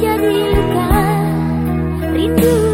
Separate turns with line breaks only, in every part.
jadi luka rindu.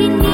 begini